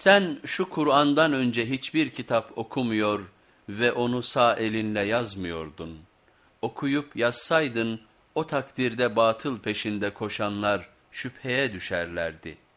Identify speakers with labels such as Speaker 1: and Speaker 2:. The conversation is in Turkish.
Speaker 1: Sen şu Kur'an'dan önce hiçbir kitap okumuyor ve onu sağ elinle yazmıyordun. Okuyup yazsaydın o takdirde batıl peşinde koşanlar şüpheye düşerlerdi.''